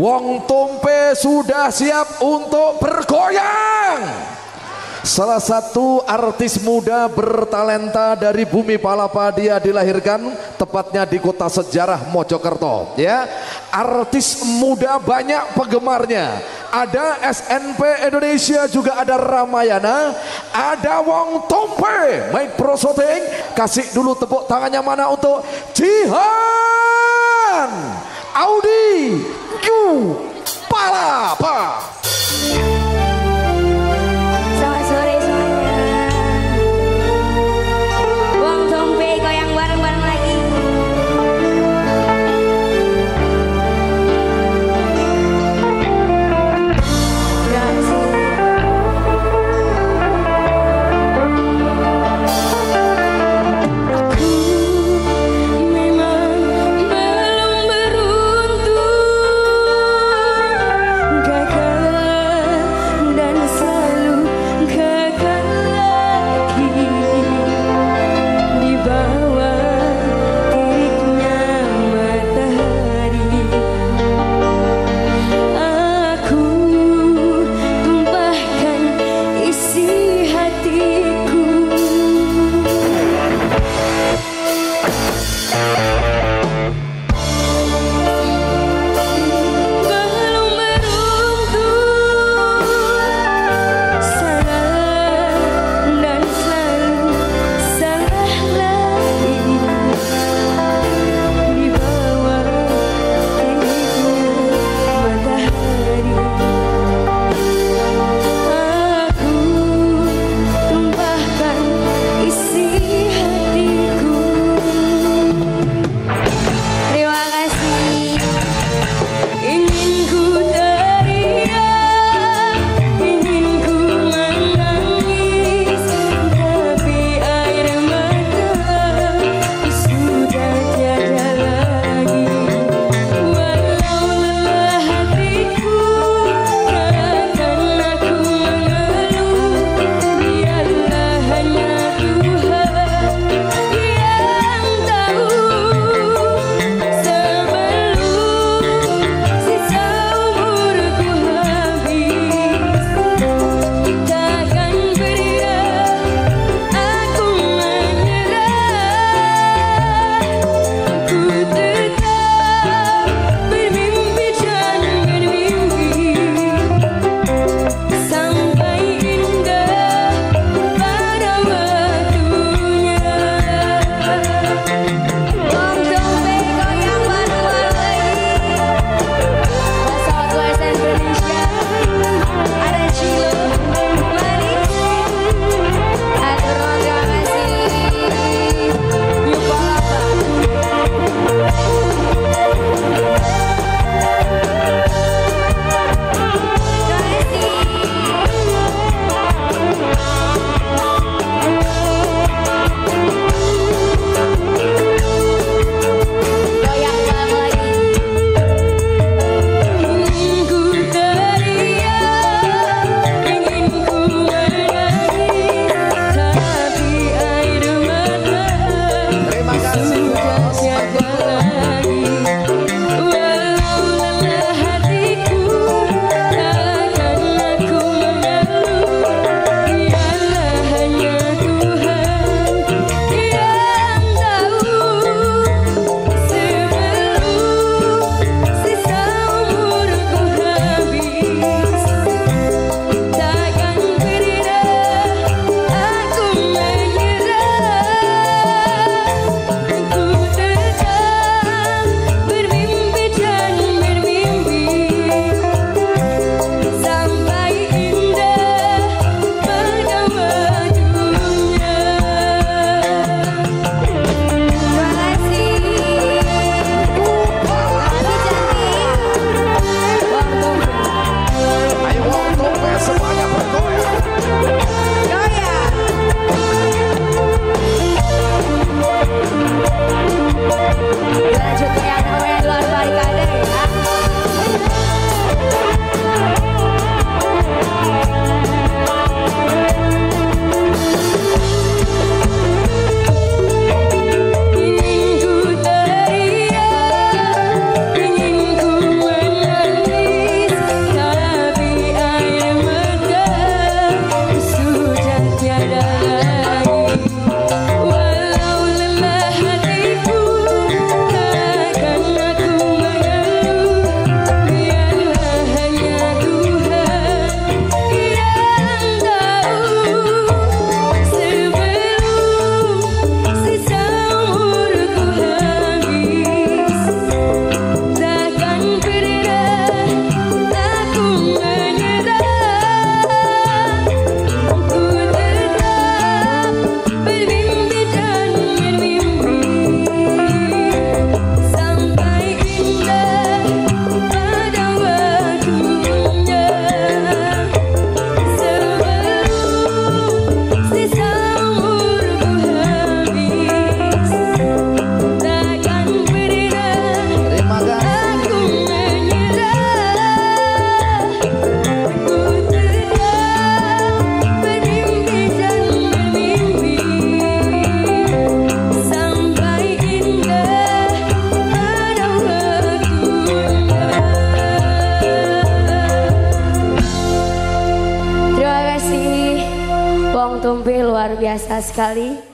Wong Tumpe sudah siap untuk bergoyang. Salah satu artis muda bertalenta dari bumi Palapa dia dilahirkan tepatnya di kota sejarah Mojokerto ya. Artis muda banyak penggemarnya. Ada SNP Indonesia juga ada Ramayana, ada Wong Tompe, Mike Pro. Kasih dulu tepuk tangannya mana untuk Jihan Audi Yu Palapa. luar biasa sekali.